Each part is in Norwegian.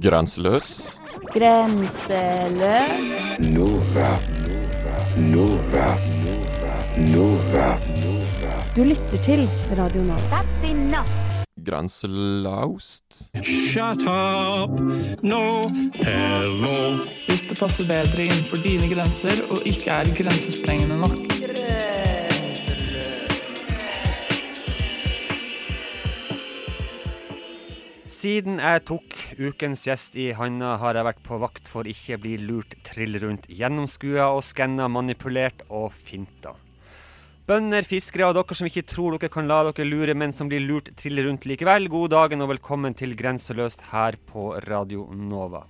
Grenseløs. Grenseløst. Nova. Nova. Nova. Du lytter til Radio Nova. That's enough. Grenselaust. Shut up! No, hello. Hvis det passer bedre innenfor dine grenser og ikke er grensesprengende nok. Siden jeg tok ukens gjest i handa, har jeg vært på vakt for ikke bli lurt trill rundt, gjennomskua og skanna, manipulert og finta. Bønder, fiskere og dere som ikke tror dere kan la dere lure, men som blir lurt trill rundt likevel, god dagen og velkommen til Grenseløst her på Radio Nova.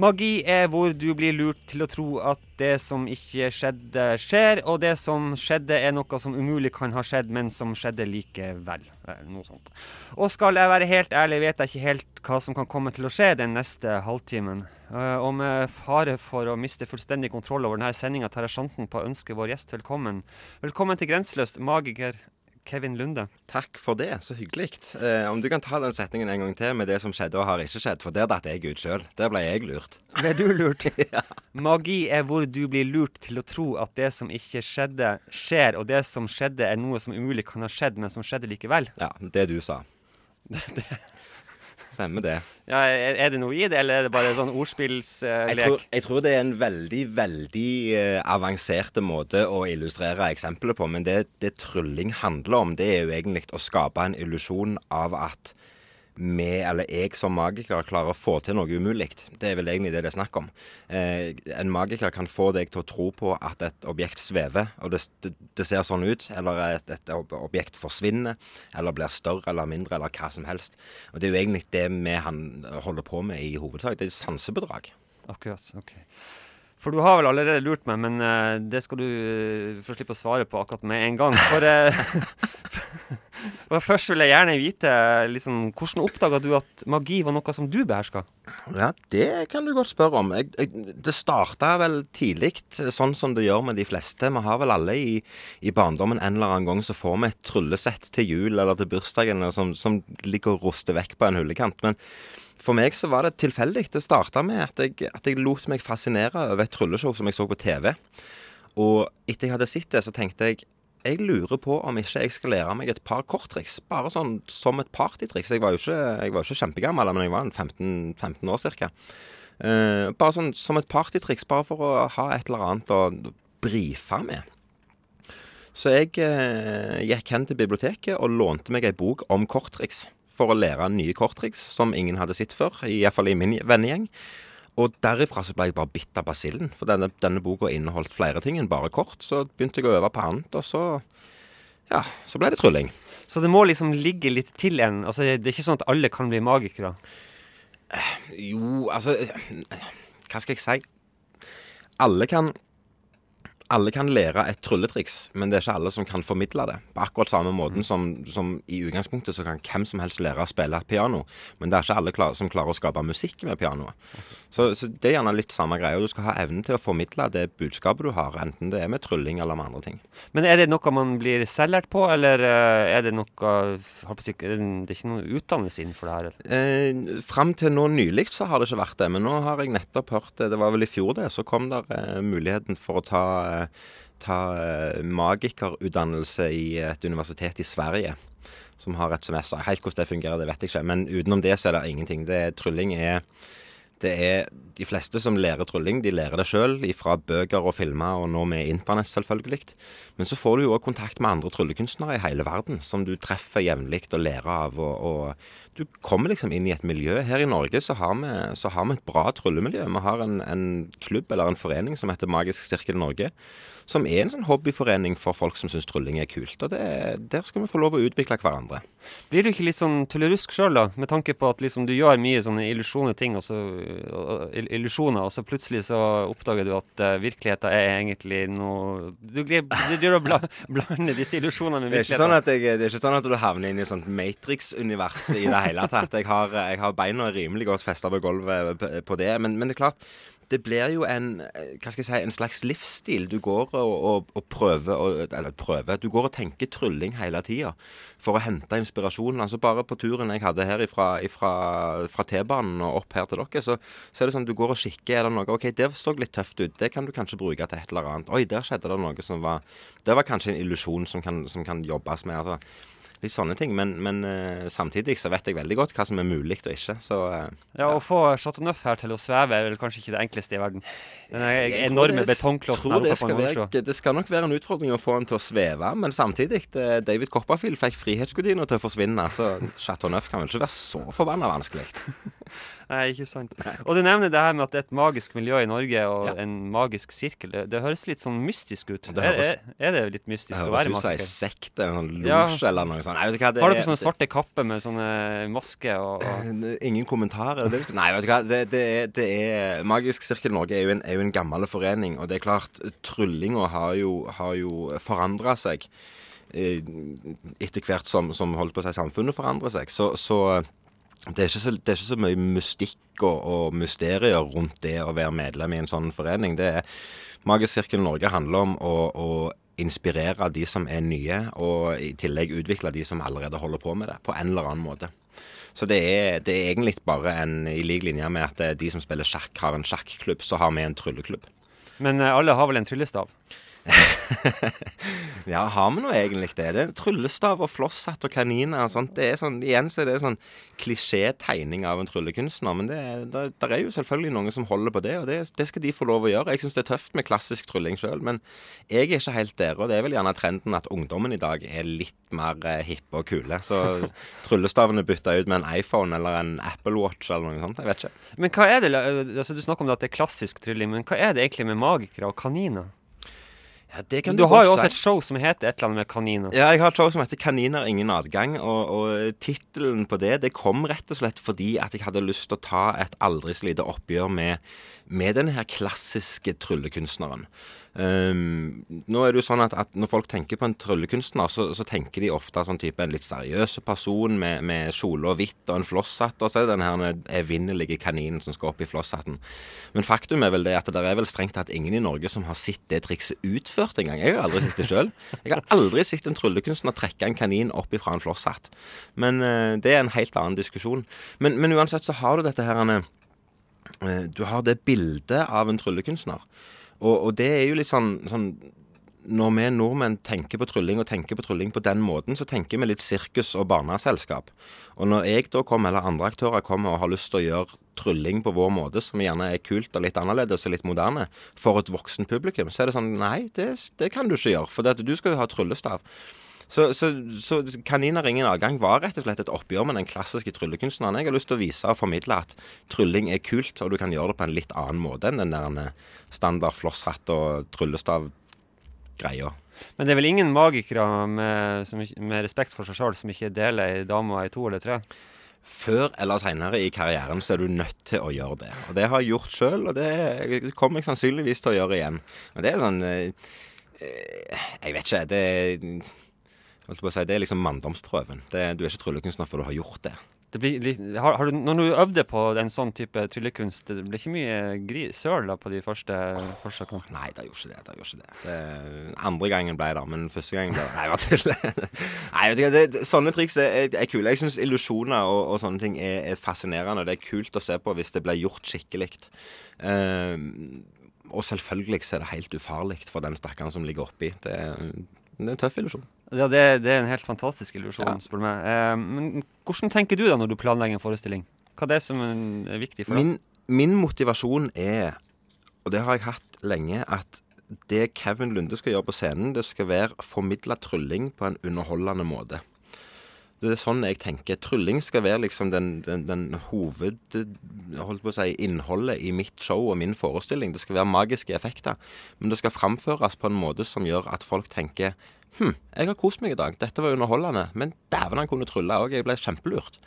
Magi er hvor du blir lurt til å tro at det som ikke skjedde, skjer, og det som skjedde er noe som umulig kan ha skjedd, men som skjedde likevel. Eh, Noe sånt. Og skal jeg være helt ærlig, vet jeg ikke helt hva som kan komme til å skje den neste halvtimen. Eh, Og med fare for å miste fullstendig kontroll over denne sendinga, tar jeg sjansen på å ønske vår gjest velkommen. Velkommen til Grenseløst, magiker Kevin Lunde. Takk for det, så hyggelig. Eh, om du kan ta den setningen en gang til med det som skjedde og har ikke skjedd, for der datt jeg ut sjøl. Der ble jeg lurt. Ble du lurt? Magi er hvor du blir lurt til å tro at det som ikke skjedde, skjer, og det som skjedde er noe som umulig kan ha skjedd, men som skjedde likevel. Ja, det du sa. Stemmer det. Ja, er, det noe i det, eller er det bare sånn Jeg ordspillslek? tror, jeg tror det er en veldig, veldig eh, avanserte måte å illustrere eksempelet på. Men det, det trylling handler om, det er jo egentlig å skape en illusjon av at vi, eller jeg som magiker, klarer å få til noe umulig. Det er vel egentlig det det er snakk om. Eh, en magiker kan få deg til å tro på at et objekt svever, og det, det, ser sånn ut. Eller at et objekt forsvinner, eller blir større eller mindre, eller hva som helst. Og det er jo egentlig det vi han, holder på med i hovedsak. Det er sansebedrag. Akkurat. ok. For du har vel allerede lurt meg, men uh, det skal du uh, få slippe å svare på akkurat med en gang. For, eh, for først vil jeg gjerne vite liksom, hvordan oppdaga du at magi var noe som du beherska? Ja, det kan du godt spørre om. Jeg, jeg, det starta vel tidlig, sånn som det gjør med de fleste. Vi har vel alle i, i barndommen en eller annen gang så får vi et tryllesett til jul eller til bursdagen som, som ligger og ruster vekk på en hullekant. Men for meg så var det tilfeldig. Det starta med at jeg, at jeg lot meg fascinere over et trylleshow som jeg så på TV. Og etter jeg hadde sett det, så tenkte jeg jeg lurer på om ikke jeg skal lære meg et par korttriks. Bare sånn som et partytriks. Jeg var jo ikke, jeg var ikke kjempegammel, men jeg var 15, 15 år ca. Eh, bare sånn som et partytriks, bare for å ha et eller annet å brife med. Så jeg eh, gikk hen til biblioteket og lånte meg ei bok om korttriks. For å lære nye korttriks som ingen hadde sett før, iallfall i min vennegjeng. Og derifra så ble jeg bare bitt av basillen. For denne, denne boka inneholdt flere ting enn bare kort. Så begynte jeg å øve på annet, og så Ja, så ble det trylling. Så det må liksom ligge litt til en. Altså, det er ikke sånn at alle kan bli magikere. Jo, altså Hva skal jeg si? Alle kan alle kan lære et trylletriks, men det er ikke alle som kan formidle det. På akkurat samme måten som, som i utgangspunktet så kan hvem som helst lære å spille et piano, men det er ikke alle klar, som klarer å skape musikk med pianoet. Så, så det er gjerne litt samme greia. Du skal ha evnen til å formidle det budskapet du har, enten det er med trylling eller med andre ting. Men er det noe man blir selvlært på, eller eh, er det noe Det er ikke noe utdannelse innenfor det her? eller? Eh, Fram til nå nylig så har det ikke vært det, men nå har jeg nettopp hørt det. Det var vel i fjor det, så kom der eh, muligheten for å ta, eh, ta eh, magikerutdannelse i et universitet i Sverige. Som har et semester. Helt hvordan det fungerer, det vet jeg ikke. Men utenom det så er det ingenting. Det, trylling er det er De fleste som lærer trylling, de lærer det sjøl, fra bøker og filmer, og nå med internett, selvfølgelig. Men så får du jo òg kontakt med andre tryllekunstnere i hele verden, som du treffer jevnlig og lærer av. Og, og du kommer liksom inn i et miljø. Her i Norge så har vi, så har vi et bra tryllemiljø. Vi har en, en klubb eller en forening som heter Magisk Sirkel Norge. Som er en sånn hobbyforening for folk som syns trylling er kult. Og det, der skal vi få lov å utvikle hverandre. Blir du ikke litt sånn tullerusk sjøl, da? Med tanke på at liksom du gjør mye sånne illusjoner ting, og så, illusjoner, og så plutselig så oppdager du at uh, virkeligheten er egentlig noe Du driver og bla, blander disse illusjonene med Det er, sånn virkeligheten. at jeg, det er ikke sånn at du havner inn i sånt Matrix-univers i det hele tatt. Jeg har, jeg har beina rimelig godt festa på gulvet på det. Men, men det er klart, det blir jo en eh, hva skal jeg si, en slags livsstil. Du går og, og, og prøver og, Eller prøver. Du går og tenker trylling hele tida for å hente inspirasjon. Altså Bare på turen jeg hadde her ifra, ifra, fra T-banen og opp her til dere, så, så er det sånn du går og kikker. Er det noe OK, det så litt tøft ut. Det kan du kanskje bruke til et eller annet. Oi, der skjedde det noe som var Det var kanskje en illusjon som som kan jobbes med. altså Litt sånne ting. Men, men uh, samtidig så vet jeg veldig godt hva som er mulig og ikke. Så uh, Ja, Å få Chateauneuf her til å sveve er vel kanskje ikke det enkleste i verden. Den enorme det- betongklossen her det oppe på være, det skal nok være en utfordring å få han til å sveve, men samtidig det, David Copperfield fikk frihetsgudina til å forsvinne, så Chateauneuf kan vel ikke være så forbanna vanskelig. Nei, ikke sant. Og du nevner det her med at det er et magisk miljø i Norge, og Ja. en magisk sirkel. Det, det høres litt sånn mystisk ut. Det er, høres- er, er det litt mystisk Det å være høres ut som ei sekte, sekt, en sånn Ja. eller noe sånt. Nei, vet du hva, det Har du på sånne svarte kapper med sånne masker og, og det- Ingen kommentarer. Det, nei, vet du hva. Det, det, er, det er Magisk Sirkel Norge er jo en, er jo en gammel forening, og det er klart, tryllinga har jo, har jo forandra seg. eh, Etter hvert som, som holdt på å si samfunnet forandrer seg. Så, så det, er så, det er ikke så mye mystikk og, og mysterier rundt det å være medlem i en sånn forening. Det er, Magisk Sirkel Norge handler om å, å inspirere de som er nye, og i tillegg utvikle de som allerede holder på med det, på en eller annen måte. Så det er, det er egentlig bare en i lik linje med at eh, de som spiller sjakk, har en sjakklubb, så har vi en trylleklubb. Men eh, alle har vel en tryllestav? Ja, har vi nå egentlig det? Det er Tryllestav og flosshatt og kaniner og sånt. Det er sånn, igjen så er det sånn klisjétegning av en tryllekunstner. Men det, er- der, der er jo selvfølgelig noen som holder på det, og det, det skal de få lov å gjøre. Jeg syns det er tøft med klassisk trylling sjøl, men jeg er ikke helt der. Og det er vel gjerne trenden at ungdommen i dag er litt mer eh, hippe og kule. Så tryllestavene bytta ut med en iPhone eller en Apple Watch eller noe sånt. Jeg vet ikke. Men hva er det, altså Du snakker om at det er klassisk trylling, men hva er det egentlig med magikere og kaniner? Ja, det Du har jo også et show som heter et eller annet med kaniner. Ja, jeg har et show som heter 'Kaniner ingen adgang'. Og, og tittelen på det det kom rett og slett fordi at jeg hadde lyst til å ta et aldri så lite oppgjør med, med denne her klassiske tryllekunstneren. Um, nå er det jo sånn at, at når folk tenker på en tryllekunstner, så, så tenker de ofte sånn type en litt seriøs person med, med kjole og hvitt og en flosshatt, og så er det den her evinnelige kaninen som skal opp i flosshatten. Men faktum er vel det at det er vel strengt tatt ingen i Norge som har sett det trikset utført engang. Jeg har aldri sett det sjøl. Jeg har aldri sett en tryllekunstner trekke en kanin opp ifra en flosshatt. Men uh, det er en helt annen diskusjon. Men, men uansett så har du dette her Du har det bildet av en tryllekunstner. Og, og det er jo litt sånn, sånn Når vi nordmenn tenker på trylling, og tenker på trylling på den måten, så tenker vi litt sirkus og barneselskap. Og når jeg da kommer, eller andre aktører kommer og har lyst til å gjøre trylling på vår måte, som gjerne er kult og litt annerledes og litt moderne, for et voksen publikum, så er det sånn Nei, det, det kan du ikke gjøre, for du skal jo ha tryllestav. Så, så, så Kaniner ingen adgang var rett og slett et oppgjør med den klassiske tryllekunstneren. Jeg har lyst til å vise og formidle at trylling er kult, og du kan gjøre det på en litt annen måte enn den der standard flosshatt og tryllestav-greia. Men det er vel ingen magikere med, som, med respekt for seg sjøl som ikke deler ei dame og ei to eller tre? Før eller seinere i karrieren så er du nødt til å gjøre det. Og det har jeg gjort sjøl, og det kommer jeg sannsynligvis til å gjøre igjen. Men det er sånn eh, eh, Jeg vet ikke. Det si, det er liksom manndomsprøven. Det, du er ikke tryllekunstner før du har gjort det. Det blir har, har du, når du øvde på en sånn type tryllekunst, det ble ikke mye gri, søl da på de første forsøkene? Nei, det gjorde ikke det. det, gjorde ikke det. det andre gangen ble det, men første gangen ble det Nei, bare tull. Nei, vet du hva, det, det, sånne triks er, er, er kule. Jeg syns illusjoner og, og sånne ting er, er fascinerende. Det er kult å se på hvis det blir gjort skikkelig. Ehm, og selvfølgelig så er det helt ufarlig for den stakkaren som ligger oppi. Det, er- det er en tøff illusjon. Ja, det, det er en helt fantastisk illusjon, Ja. spør du meg. Eh, men hvordan tenker du da når du planlegger en forestilling? Hva er det som er viktig for deg? Min, min motivasjon er, og det har jeg hatt lenge, at det Kevin Lunde skal gjøre på scenen, det skal være formidla trylling på en underholdende måte. Det er sånn jeg tenker. Trylling skal være liksom den, den, den hoved... Si i mitt show og min forestilling. Det skal være magiske effekter. Men det skal framføres på en måte som gjør at folk tenker Hm, jeg har kost meg i dag. Dette var underholdende. Men dæven, han kunne trylle òg. Jeg ble kjempelurt.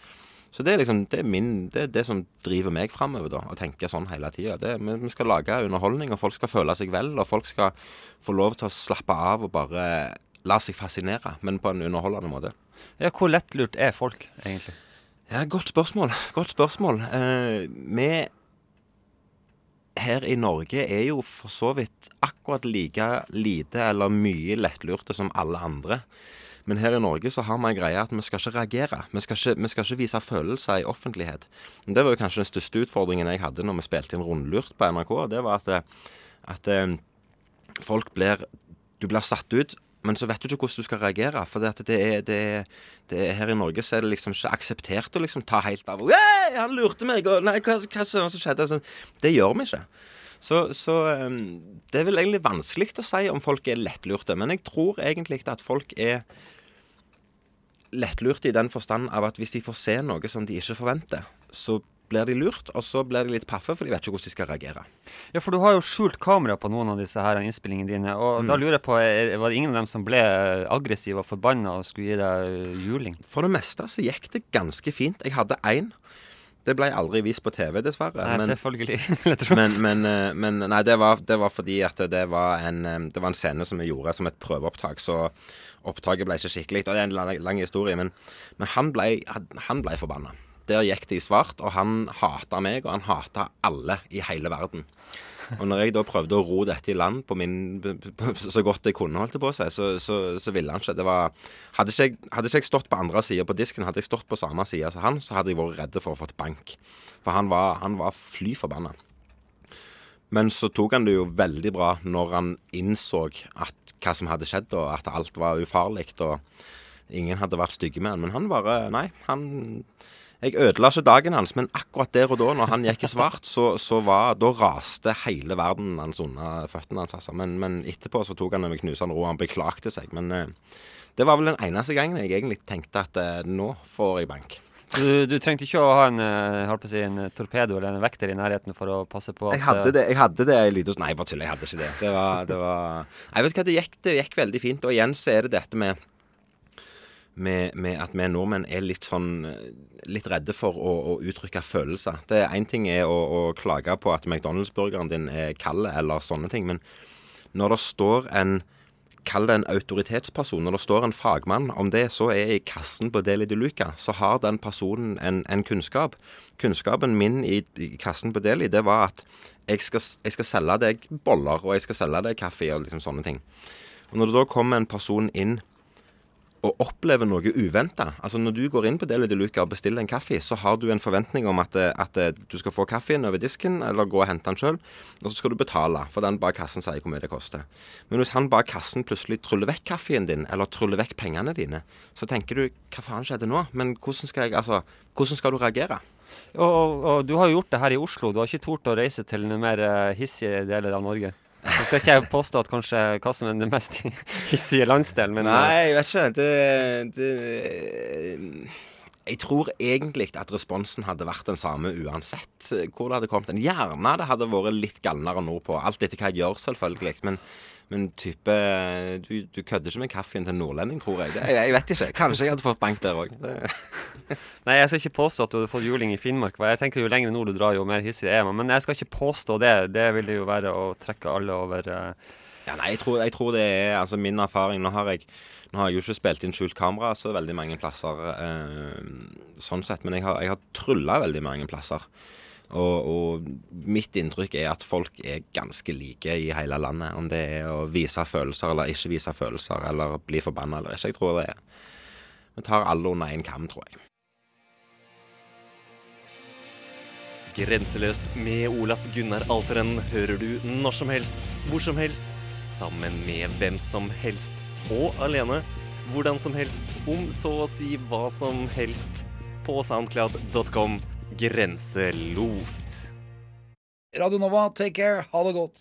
Så det er liksom, det er, min, det, er det som driver meg framover, da. Å tenke sånn hele tida. Vi skal lage underholdning, og folk skal føle seg vel. Og folk skal få lov til å slappe av og bare la seg fascinere, men på en underholdende måte. Ja, hvor lettlurt er folk, egentlig? Ja, Godt spørsmål. Godt spørsmål. Eh, vi her i Norge er jo for så vidt akkurat like lite eller mye lettlurte som alle andre. Men her i Norge så har vi en greie at vi skal ikke reagere. Vi skal ikke, vi skal ikke vise følelser i offentlighet. Det var jo kanskje den største utfordringen jeg hadde når vi spilte inn Rundlurt på NRK. Det var at, at eh, folk blir Du blir satt ut, men så vet du ikke hvordan du skal reagere. For det, det, er, det, er, det er, her i Norge så er det liksom ikke akseptert å liksom ta helt av. «Hey, han lurte meg! Og nei, hva, hva som skjedde? Så, det gjør vi ikke. Så, så um, det er vel egentlig vanskelig å si om folk er lettlurte. Men jeg tror egentlig at folk er lettlurte i den forstand av at hvis de får se noe som de ikke forventer, så blir de lurt, og så blir de litt paffe, for de vet ikke hvordan de skal reagere. Ja, for du har jo skjult kamera på noen av disse her innspillingene dine. Og Mm. da lurer jeg på, var det ingen av dem som ble aggressive og forbanna og skulle gi deg juling? For det meste så gikk det ganske fint. Jeg hadde én. Det ble aldri vist på TV, dessverre. Nei, men- selvfølgelig. men, men, eh, men nei, det var, det var fordi at det var, en, eh, det var en scene som vi gjorde som et prøveopptak, så opptaket ble ikke skikkelig. Og det er en lang, lang historie, men, men han ble, han ble forbanna. Der gikk det i svart, og han hata meg, og han hata alle i hele verden. Og når jeg da prøvde å ro dette i land på min, så godt jeg kunne, holdt det på seg, så, så, så ville han ikke. Det var, hadde, ikke jeg, hadde ikke jeg stått på andre sida på disken, hadde jeg stått på samme side som han, så hadde jeg vært redd for å få et bank. For han var, han var fly forbanna. Men så tok han det jo veldig bra når han innså at hva som hadde skjedd, og at alt var ufarlig, og ingen hadde vært stygge med han. Men han bare Nei, han Jeg ødela ikke dagen hans, men akkurat der og da, når han gikk i svart, så, så var Da raste hele verden hans under føttene hans, altså. Men, men etterpå så tok han det med knusende ro. Han beklagte seg. Men eh, det var vel den eneste gangen jeg egentlig tenkte at eh, nå får jeg bank. Så du, du trengte ikke å ha en, eh, si, en torpedo eller en vekter i nærheten for å passe på at Jeg hadde eh, det, jeg hadde det en Nei, bare tull. Jeg hadde ikke det. Det var, det var Nei, vet du hva, det gikk, det gikk veldig fint. Og igjen så er det dette med med, med at vi nordmenn er litt sånn eh, litt redde for å, å uttrykke følelser. Det er Én ting er å, å klage på at McDonald's-burgeren din er kald, eller sånne ting. Men når det står en Kall det en autoritetsperson. Når det står en fagmann om det, så er i kassen på Deli de Luca, så har den personen en, en kunnskap. Kunnskapen min i, i kassen på Deli, det var at jeg skal, jeg skal selge deg boller, og jeg skal selge deg kaffe, og liksom sånne ting. Og når det da kommer en person inn og opplever noe uventa Altså Når du går inn på Deli de Luca og bestiller en kaffe, så har du en forventning om at, at eh, du skal få kaffen over disken, eller gå og hente den sjøl, og så skal du betale, for den bak kassen sier hvor mye det koster. Men hvis han bak kassen plutselig tryller vekk kaffen din, eller tryller vekk pengene dine, så tenker du hva faen skjedde nå? Men hvordan skal jeg, altså, hvordan skal du reagere? og, og, og du har jo gjort det her i Oslo. Du har ikke tort å reise til noen mer eh, hissige deler av Norge. Nå skal ikke jeg påstå at kanskje hva er den mest hissige landsdelen, men eh, Nei, jeg vet ikke. Det, det Jeg tror egentlig at responsen hadde vært den samme uansett hvor det hadde kommet. Gjerne det hadde vært litt galnere nordpå. Alt etter hva jeg gjør, selvfølgelig. Men, men type du, du kødder ikke med kaffen til en nordlending, tror jeg. Det, jeg. Vet ikke. Kanskje jeg hadde fått bank der òg. Nei, jeg skal ikke påstå at du hadde fått juling i Finnmark. Jeg tenker Jo lenger nord du drar, jo mer hissig er man. Men jeg skal ikke påstå det. Det ville jo være å trekke alle over uh... Ja, nei, jeg tror, jeg tror det er altså min erfaring Nå har jeg nå har jeg jo ikke spilt inn skjult kamera så veldig mange plasser, eh, sånn sett, men jeg har, jeg har trylla veldig mange plasser. Og, og mitt inntrykk er at folk er ganske like i hele landet. Om det er å vise følelser eller ikke vise følelser, eller bli forbanna eller ikke. Jeg tror det er Vi tar alle under én kam, tror jeg. Grenseløst med Olaf Gunnar Alteren hører du når som helst, hvor som helst, sammen med hvem som helst, og alene, hvordan som helst, om så å si hva som helst, på soundcloud.com grenselost. Radio Nova, take care. Ha det godt.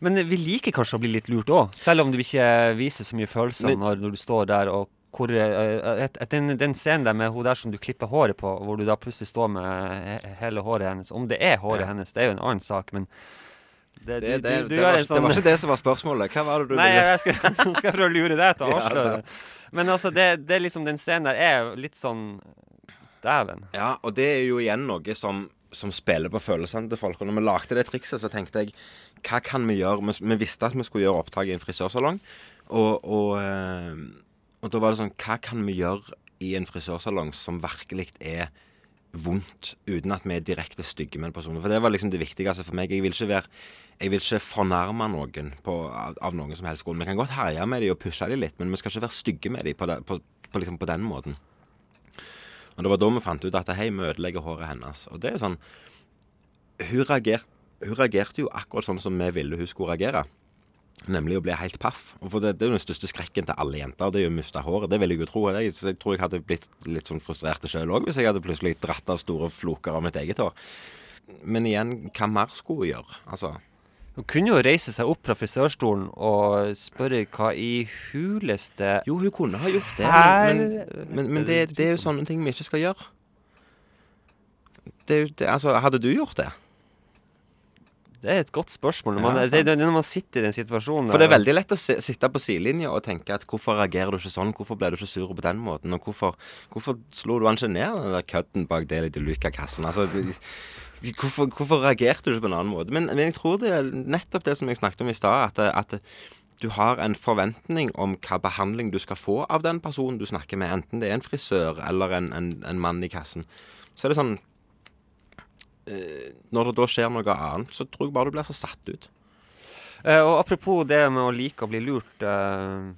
Men vi liker kanskje å bli litt lurt òg, selv om du ikke viser så mye følelser Men- når, når du står der og hvor, eh, et, et, den, den scenen der med hun der som du klipper håret på, hvor du da plutselig står med hele håret hennes Om det er håret Ja. hennes, det er jo en annen sak, men det, Det, du, det, du, du det, var, sånn det var ikke det som var spørsmålet. Hva var det du Nei, ville jeg skal, skal prøve å lure deg til å avsløre altså. det. Men altså, det, det er liksom den scenen der er litt sånn Dæven. Ja, og det er jo igjen noe som, som spiller på følelsene til folk. Og når vi lagde det trikset, så tenkte jeg hva kan vi gjøre? Vi, vi visste at vi skulle gjøre opptak i en frisørsalong. Og, og, eh, og da var det sånn Hva kan vi gjøre i en frisørsalong som virkelig er vondt uten at vi er direkte stygge med en person? For det var liksom det viktigste for meg. Jeg vil ikke være jeg vil ikke fornærme noen på, av, av noen som helst grunn. Vi kan godt herje med dem og pushe dem litt, men vi skal ikke være stygge med dem på, på, på, liksom på den måten. Og det var da vi fant ut at hei, vi ødelegger håret hennes. Og det er sånn Hun, reager, hun reagerte jo akkurat sånn som vi ville hun skulle reagere. Nemlig å bli helt paff. Og for det, det er jo den største skrekken til alle jenter. Det er jo å miste håret. Det vil jeg jo tro. Jeg, jeg tror jeg hadde blitt litt sånn frustrert sjøl òg hvis jeg hadde plutselig dratt av store floker av mitt eget hår. Men igjen, hva mer skulle hun gjøre? Altså Hun kunne jo reise seg opp fra frisørstolen og spørre hva i huleste Jo, hun kunne ha gjort det, men, men, men, men det, det er jo sånne ting vi ikke skal gjøre. Det det, altså, hadde du gjort det? Det er et godt spørsmål. Når man, ja, det, det, når man sitter i den situasjonen For det er veldig lett å se, sitte på sidelinja og tenke at hvorfor reagerer du ikke sånn, hvorfor ble du ikke sur på den måten, og hvorfor, hvorfor slo du han ikke ned den der kødden bak det lille Luca-kassen? Altså, hvorfor, hvorfor reagerte du ikke på en annen måte? Men, men jeg tror det er nettopp det som jeg snakket om i stad, at, at du har en forventning om hva behandling du skal få av den personen du snakker med, enten det er en frisør eller en, en, en mann i kassen. Så er det sånn eh, Når det da skjer noe annet, så tror jeg bare du blir så satt ut. Eh, og apropos det med å like å bli lurt. eh,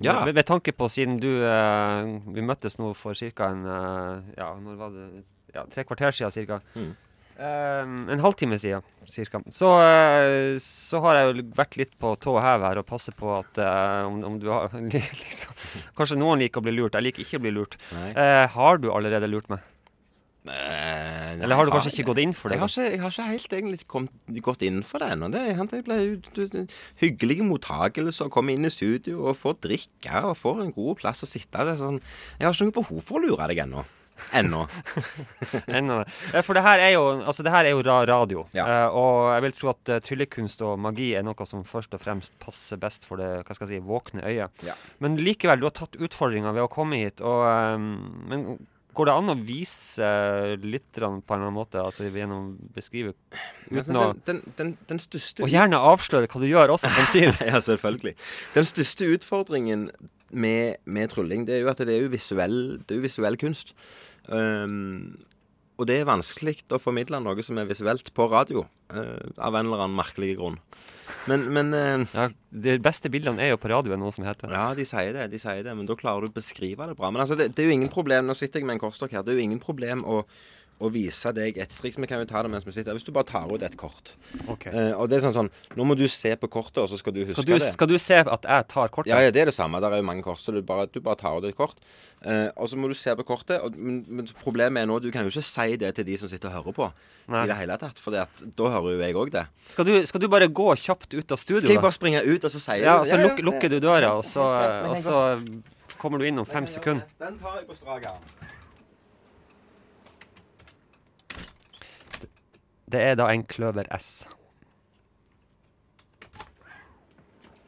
Ja. med, med tanke på siden du eh, Vi møttes nå for ca. en eh, Ja, når var det? Ja, tre kvarter siden ca. Mm. En halvtime siden cirka. Så, eh, så har jeg jo vært litt på tå hev her og passer på at eh, om, om du har liksom, Kanskje noen liker å bli lurt. Jeg liker ikke å bli lurt. Eh, har du allerede lurt meg? Nei, Eller har du kanskje ikke gått inn for det? Jeg har ikke, jeg har ikke helt egentlig kommet, gått inn for det ennå. Det, det ble hyggelige mottagelser, komme inn i studio og få drikke og få en god plass å sitte. Det sånn, jeg har ikke noe behov for å lure deg ennå. Ennå. Ennå. For det her er jo, altså det her er jo ra radio. Ja. uh, og jeg vil tro at uh, tryllekunst og magi er noe som først og fremst passer best for det hva skal jeg si, våkne øyet. Ja. Men likevel, du har tatt utfordringa ved å komme hit. Og, eh, men går det an å vise lytterne på en eller annen måte, altså gjennom beskrive uten å den, den, den største Og gjerne avsløre hva du gjør også samtidig. ja, selvfølgelig. Den største utfordringen med, med trylling, det er jo at det er jo visuell, det er jo visuell kunst. Um, og det er vanskelig å formidle noe som er visuelt på radio, Uh, av en eller annen merkelig grunn. Men, men uh, Ja, De beste bildene er jo på radio, er noe som heter. Ja, de sier det, de sier det, men da klarer du å beskrive det bra. Men altså, det, det er jo ingen problem Nå sitter jeg med en kortstokk her. Det er jo ingen problem å, å vise deg et triks. Vi kan jo ta det mens vi sitter. Hvis du bare tar ut et kort. Okay. Eh, og det er sånn sånn Nå må du se på kortet, og så skal du huske Skal du, det. skal du se at jeg tar kortet? Ja, ja, det er det samme. Der er jo mange kort. Så du bare, du bare tar ut et kort. Eh, og så må du se på kortet. Og, men, men problemet er nå du kan jo ikke si det til de som sitter og hører på. Nei. I det hele tatt. For da hører jo jeg òg det. Skal, du, skal du bare gå kjapt ut av studioet? Skal jeg bare springe ut, og så sier Ja, du og så Ja, ja, luk, lukker du døra, og så, og så kommer du inn om fem sekunder. Den tar jeg på strak arm. Det er da en Kløver S.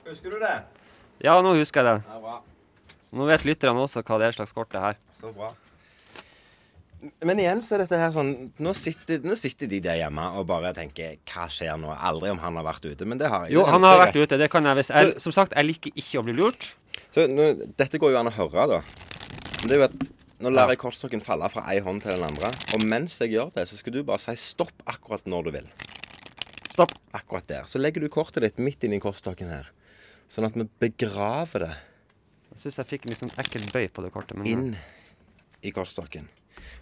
Husker du det? Ja, nå husker jeg det. Ja, bra. Nå vet lytterne også hva det er slags kort det her. Så bra. Men igjen så er dette her sånn Nå sitter, nå sitter de der hjemme og bare tenker Hva skjer nå? Aldri om han har vært ute. Men det har jeg. Jo, han har vært ute. Det kan jeg hvis jeg, Som sagt, jeg liker ikke å bli lurt. Så nå, dette går jo an å høre, da. Det er jo at Nå lar jeg kortstokken falle fra ei hånd til den andre. Og mens jeg gjør det, så skal du bare si stopp akkurat når du vil. Stopp. Akkurat der. Så legger du kortet ditt midt inni kortstokken her. Sånn at vi begraver det Jeg syns jeg fikk en litt sånn ekkel bøy på det kortet. Men inn i kortstokken.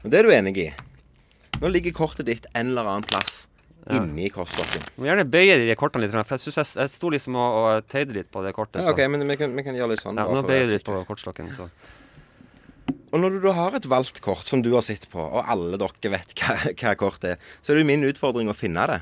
Og det er du enig i. Nå ligger kortet ditt en eller annen plass Ja. inni kortstokken. Du må gjerne bøye de kortene litt, for jeg syns jeg, jeg sto liksom og, og tøyde litt på det kortet. Ja, OK, men vi kan, vi kan gjøre litt sånn. ja, nå bøyer du litt på kortstokken, så Og når du da har et valgt kort som du har sett på, og alle dere vet hva, hva kort er, så er det min utfordring å finne det.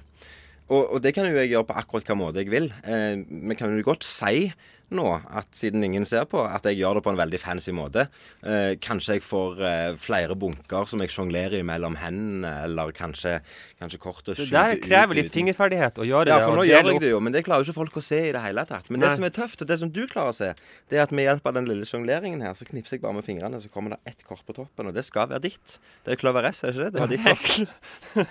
Og, og det kan jo jeg gjøre på akkurat hva måte jeg vil. Eh, Vi kan jo godt si nå, at siden ingen ser på, at jeg gjør det på en veldig fancy måte. Eh, kanskje jeg får eh, flere bunker som jeg sjonglerer mellom hendene, eller kanskje, kanskje kortet Det skyter der krever litt uten- fingerferdighet å gjøre Ja, for nå gjør jeg det jo, men det klarer jo ikke folk å se i det hele tatt. Men Nei. det som er tøft, og det som du klarer å se, det er at med hjelp av den lille sjongleringen her, så knipser jeg bare med fingrene, så kommer det ett kort på toppen, og det skal være ditt. Det er Kløver S, er ikke det? Det var ditt kort.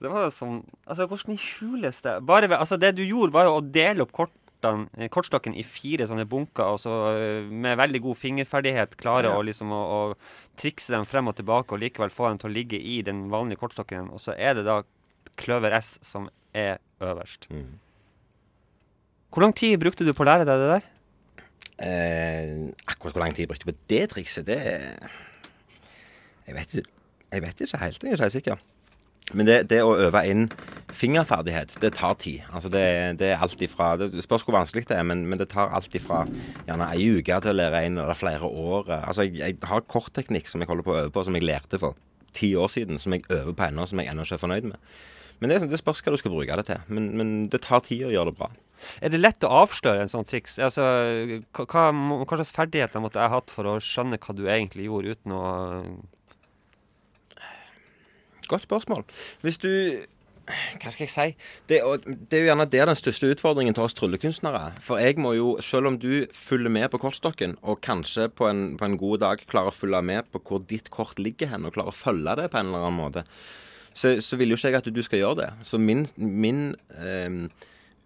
Det var som Altså, hvordan i huleste Bare ved Altså, det du gjorde, var jo å dele opp kort eh, kortstokken i fire sånne bunker, og så eh, med veldig god fingerferdighet klare Ja. å liksom å, å trikse dem frem og tilbake og likevel få dem til å ligge i den vanlige kortstokken. Og så er det da kløver S som er øverst. Mm. Hvor lang tid brukte du på å lære deg det der? Eh, akkurat hvor lang tid jeg brukte på det trikset, det Jeg vet, jeg vet ikke helt, jeg er ikke helt sikker. Men det, det å øve inn fingerferdighet, det tar tid. Altså det, det er alt ifra Det spørs hvor vanskelig det er, men, men det tar alt ifra gjerne ei uke til å lære inn, eller flere år. Altså jeg, jeg har kortteknikk som jeg holder på å øve på, som jeg lærte for ti år siden, som jeg øver på ennå, som jeg ennå ikke er fornøyd med. Men det, sånn- det spørs hva du skal bruke det til. Men, men det tar tid å gjøre det bra. Er det lett å avsløre en sånn triks? Altså, hva, hva slags ferdigheter måtte jeg hatt for å skjønne hva du egentlig gjorde, uten å Godt spørsmål. Hvis du Hva skal jeg si? Det, det er jo gjerne der den største utfordringen til oss tryllekunstnere. For jeg må jo, selv om du følger med på kortstokken, og kanskje på en, på en god dag klarer å følge med på hvor ditt kort ligger hen, og klarer å følge det på en eller annen måte, så, så vil jo ikke jeg at du skal gjøre det. Så min, min eh,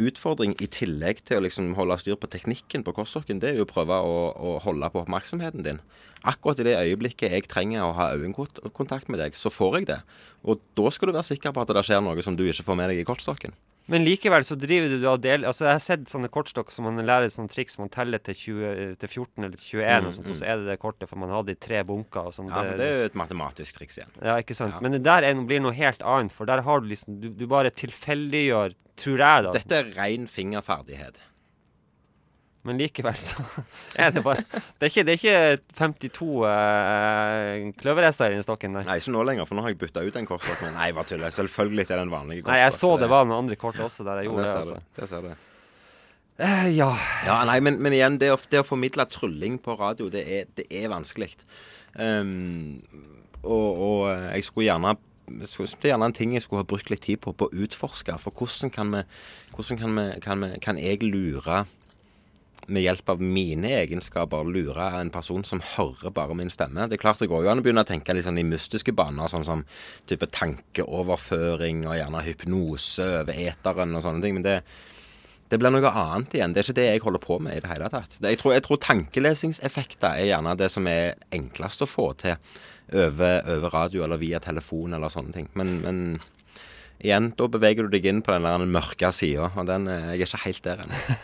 utfordring i tillegg til å liksom holde styr på teknikken på kortstokken, det er jo å prøve å, å holde på oppmerksomheten din. Akkurat i det øyeblikket jeg trenger å ha øyekontakt med deg, så får jeg det. Og da skal du være sikker på at det skjer noe som du ikke får med deg i kortstokken. Men likevel så driver du og deler Altså, jeg har sett sånne kortstokker som man lærer sånne triks man teller til, 20, til 14 eller til 21, og sånt, og så er det det kortet, for man hadde i tre bunker og sånt. Ja, men det er jo et matematisk triks igjen. Ja, ikke sant. Ja. Men det der er, blir noe helt annet, for der har du liksom Du, du bare tilfeldiggjør, tror jeg, da. Dette er ren fingerferdighet. Men likevel så er det bare Det er ikke, det er ikke 52 uh, kløveresser i den stokken, nei. Nei, ikke nå lenger, for nå har jeg bytta ut en kortstokken. Nei, bare tuller. Selvfølgelig er det den vanlige Nei, jeg så det var noen andre kort også der jeg Ja, gjorde det det. ser Altså. Det ser du. Eh, ja. Ja, nei, men, men igjen, det å, det å formidle trylling på radio, det er, det er vanskelig. Um, og, og eh, jeg skulle gjerne Det er gjerne en ting jeg skulle ha brukt litt tid på på å utforske. For hvordan kan vi Hvordan kan, vi, kan, vi, kan jeg lure med hjelp av mine egenskaper lure en person som hører bare min stemme. Det er klart det går jo an å begynne å tenke litt sånn i mystiske baner, sånn som type tankeoverføring og gjerne hypnose over eteren og sånne ting. Men det, det blir noe annet igjen. Det er ikke det jeg holder på med i det hele tatt. Jeg, tror, jeg tror tankelesingseffekter er gjerne det som er enklest å få til over, over radio eller via telefon eller sånne ting. Men, men igjen, da beveger du deg inn på den der mørke sida, og den, eh, jeg er ikke helt der ennå.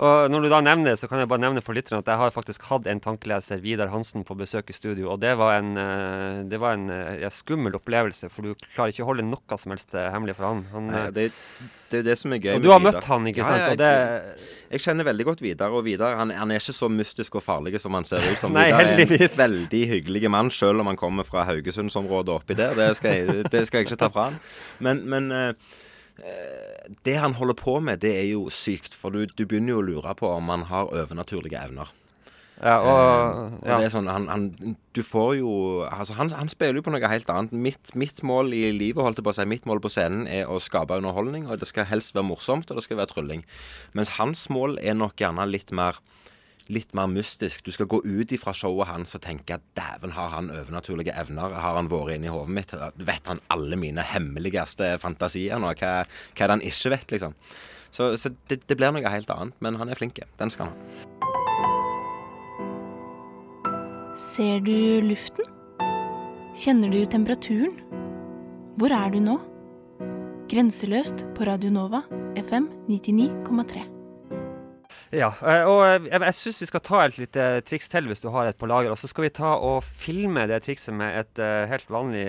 Og når du da nevner det, så kan jeg bare nevne for lytterne at jeg har faktisk hatt en tankeleser, Vidar Hansen, på besøk i studio. Og det var en, eh, det var en eh, ja, skummel opplevelse, for du klarer ikke å holde noe som helst hemmelig for han. han eh, det, er det som er gøy og du har møtt han, ikke sant? ja, det jeg, jeg kjenner veldig godt Vidar, og Vidar han, han er ikke så mystisk og farlig som han ser ut som. Nei, Vidar er en veldig hyggelig mann, selv om han kommer fra Haugesundsområdet oppi der. Det skal, jeg, det skal jeg ikke ta fra han. Men, men eh, eh, det han holder på med, det er jo sykt. For du, du begynner jo å lure på om han har overnaturlige evner. Ja, og, Eh, og ja. det er sånn, han, han, du får jo altså han, han spiller jo på noe helt annet. Mitt, mitt mål i livet holdt jeg på å si, mitt mål på scenen er å skape underholdning. Og det skal helst være morsomt, og det skal være trylling. Mens hans mål er nok gjerne litt mer Litt mer mystisk. Du skal gå ut ifra showet hans og tenke at dæven, har han overnaturlige evner? Har han vært inni hodet mitt? Vet han alle mine hemmeligste fantasier nå? Hva, hva er det han ikke vet, liksom? Så, så det, det blir noe helt annet. Men han er flink. Den skal han ha. Ser du luften? Kjenner du temperaturen? Hvor er du nå? Grenseløst på Radio Nova, FM 99,3. Ja, eh, og eh, jeg, jeg syns vi skal ta et lite triks til hvis du har et på lager. Og så skal vi ta og filme det trikset med et eh, helt vanlig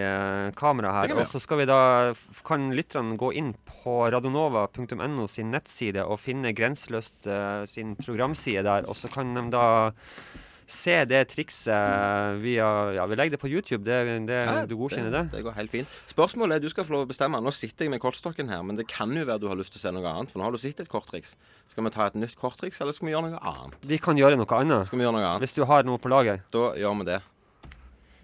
kamera her. Og så skal vi da kan lytterne gå inn på radionova.no sin nettside og finne Grenseløst sin programside der. Og så kan de da se det trikset via Ja, vi legger det på YouTube. Det, det, Ja, du godkjenner det? Det går helt fint. Spørsmålet er, du skal få lov å bestemme. Nå sitter jeg med kortstokken her, men det kan jo være du har lyst til å se noe annet. For nå har du sett et korttriks. Skal vi ta et nytt korttriks, eller skal vi gjøre noe annet? Vi kan gjøre noe annet. Skal vi gjøre noe annet? Hvis du har noe på lager. Da gjør vi det.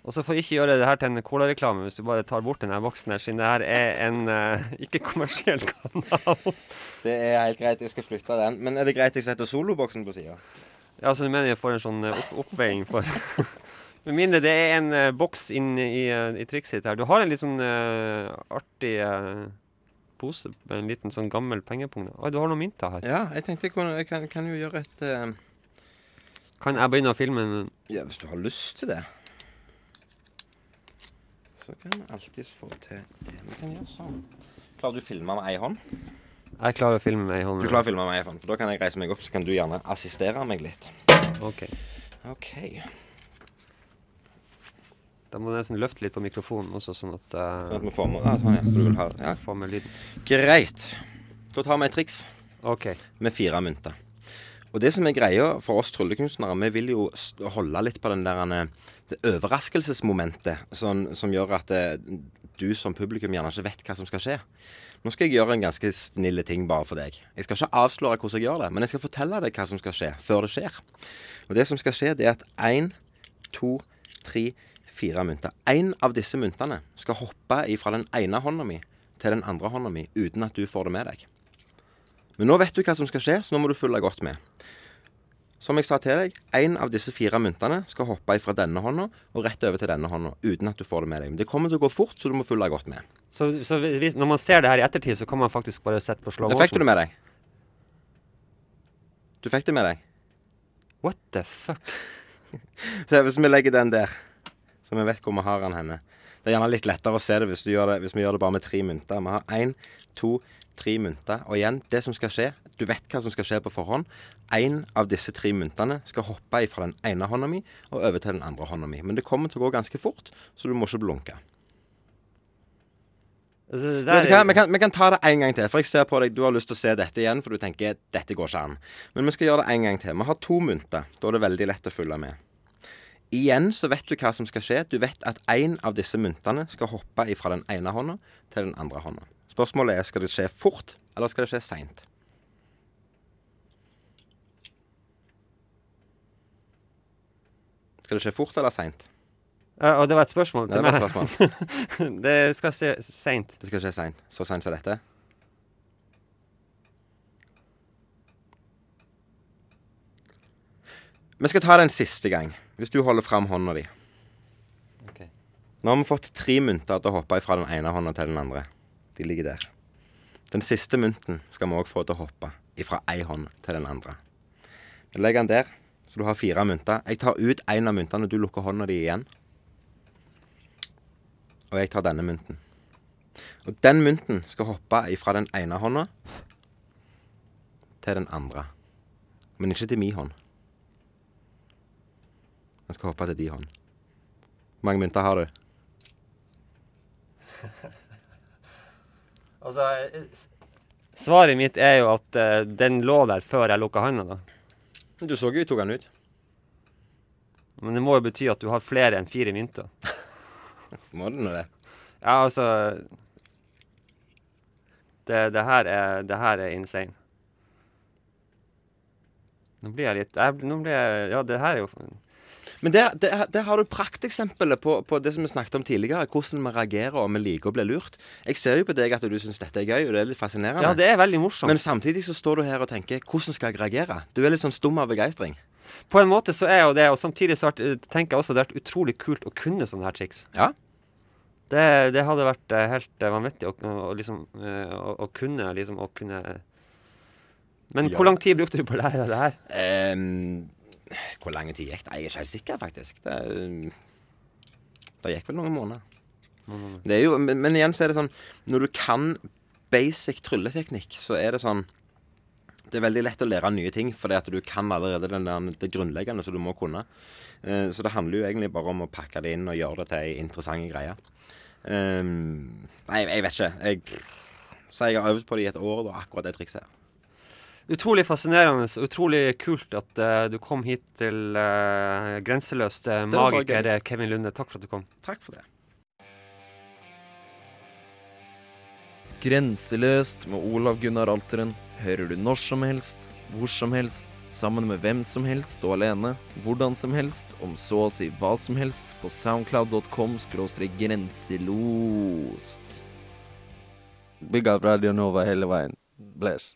Og så får ikke gjøre det her til en colareklame hvis du bare tar bort denne boksen her, siden det her er en uh, ikke-kommersiell kanal. Det er helt greit. Jeg skal flytte den. Men er det greit jeg setter soloboksen på sida? Ja, så du mener jeg får en sånn eh, opp oppveiing for Med mindre det er en uh, boks inn i, uh, i trikset ditt her. Du har en litt sånn uh, artig pose med en liten sånn gammel pengepung. Oi, du har noen mynter her. Ja, jeg tenkte jeg, kunne, jeg kan, kan jo gjøre et Kan jeg begynne å filme? en- Ja, hvis du har lyst til det. Så kan vi alltids få til det. Vi kan gjøre sånn. Klarer du å filme med ei hånd? Jeg klarer å filme meg i hånden. Du klarer å filme meg i hånden, for da kan jeg reise meg opp, så kan du gjerne assistere meg litt. Ok. OK. Da må du nesten løfte litt på mikrofonen også, sånn at uh, Sånn at vi får med ja, sånn, ja. For du vil ha ja. får med lyden. Greit. Da tar vi et triks OK. med fire mynter. Og det som er greia for oss tryllekunstnere, vi vil jo holde litt på den der eh, det overraskelsesmomentet sånn, som gjør at det, du som publikum gjerne ikke vet hva som skal skje. Nå skal jeg gjøre en ganske snille ting bare for deg. Jeg skal ikke avsløre hvordan jeg gjør det, men jeg skal fortelle deg hva som skal skje, før det skjer. Og det som skal skje, det er at én, to, tre, fire mynter. Én av disse myntene skal hoppe fra den ene hånda mi til den andre hånda mi uten at du får det med deg. Men nå vet du hva som skal skje, så nå må du følge godt med. Som jeg sa til deg, én av disse fire myntene skal hoppe fra denne hånda og rett over til denne hånda uten at du får det med deg. Men det kommer til å gå fort, så du må følge godt med. Så, så hvis, når man ser det her i ettertid, så kan man faktisk bare sette på slow Det fikk du det med deg. Du fikk det med deg. What the fuck? Så hvis vi legger den der, så vi vet hvor vi har den henne Det er gjerne litt lettere å se det hvis, det, hvis vi gjør det bare med tre mynter. Vi har én, to, tre mynter. Og igjen, det som skal skje Du vet hva som skal skje på forhånd. Én av disse tre myntene skal hoppe fra den ene hånda mi og over til den andre hånda mi. Men det kommer til å gå ganske fort, så du må ikke blunke. Altså, Vi kan, vi kan ta det en gang til, for jeg ser på deg du har lyst til å se dette igjen, for du tenker dette går ikke an. Men vi skal gjøre det en gang til. Vi har to mynter. Da er det veldig lett å følge med. Igjen så vet du hva som skal skje. Du vet at én av disse myntene skal hoppe fra den ene hånda til den andre hånda. Spørsmålet er skal det skje fort, eller skal det skje seint? Skal det skje fort eller seint? Ja, og det var et spørsmål til meg. spørsmål. det skal skje seint. Det skal skje seint. Så seint som dette? Vi skal ta det en siste gang, hvis du holder fram hånda di. Ok. Nå har vi fått tre mynter til å hoppe fra den ene hånda til den andre. De ligger der. Den siste mynten skal vi òg få til å hoppe fra ei hånd til den andre. Vi legger den der, så du har fire mynter. Jeg tar ut en av myntene, du lukker hånda di igjen. Og jeg tar denne mynten. Og den mynten skal hoppe ifra den ene hånda til den andre. Men ikke til min hånd. Den skal hoppe til din hånd. Hvor mange mynter har du? Altså, eh, svaret mitt er jo at uh, den lå der før jeg lukka handa, da. Du så jo vi tok den ut. Men det må jo bety at du har flere enn fire mynter. Må du nå det? Ja, altså Det, det, her, er, det her er insane. Nå blir jeg litt jeg, Nå blir jeg Ja, det her er jo Men der, der, der har du prakteksempelet på, på det som vi snakket om tidligere. Hvordan vi reagerer og vi liker å bli lurt. Jeg ser jo på deg at du syns dette er gøy, og det er litt fascinerende. Ja, det er veldig morsomt. Men samtidig så står du her og tenker hvordan skal jeg reagere? Du er litt sånn stum av begeistring. På en måte så er jo det, og samtidig så tenker jeg også det har vært utrolig kult å kunne sånne her triks. Ja. Det, det hadde vært eh, helt eh, vanvittig å, å, liksom eh, å, å kunne liksom å kunne Men Ja. hvor lang tid brukte du på å lære deg det her? Ehm, hvor lang tid gikk det? Jeg er ikke helt sikker, faktisk. Det, det gikk vel noen måneder. Det er jo, men, men igjen så er det sånn Når du kan basic trylleteknikk, så er det sånn Det er veldig lett å lære nye ting, fordi at du kan allerede den der, det grunnleggende som du må kunne. Eh, så det handler jo egentlig bare om å pakke det inn og gjøre det til ei interessant greie. Um, nei, jeg vet ikke. Jeg, så jeg har øvd på det i et år, da, akkurat det trikset. Utrolig fascinerende og utrolig kult at uh, du kom hit til uh, grenseløst eh, magiker Kevin Lunde. Takk for at du kom. Takk for det. Grenseløst med Olav Gunnar Alteren hører du når som helst, hvor som helst, sammen med hvem som helst og alene, hvordan som helst, om så å si hva som helst, på soundcloud.com grenselost. Big up Radio Nova hele veien. Bless.